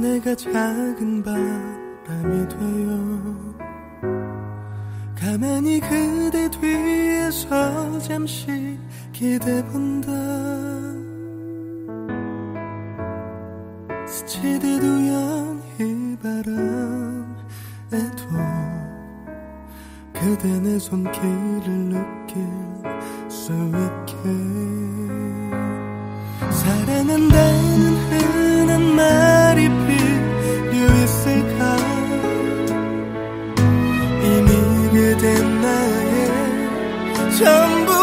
내가 작은 바람이 되어 가만히 그대 뒤에서 잠시 기대본다. 스치듯 우연히 바람에도 그대 내 손길을 느낄 수 있게. 사랑한다는 흔 나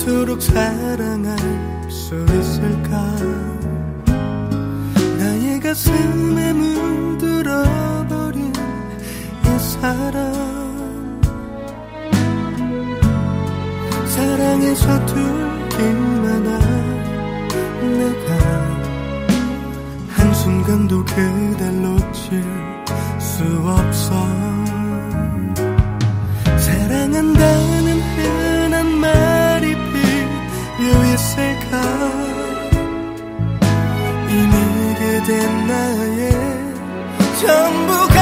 이토록 사랑할 수 있을까? 나의 가슴에 물들어버린 이 사랑. 사랑에 서툴기만 한 내가 한순간도 그댈 놓칠 수 없어 있을까 이미 그댄 나의 전부가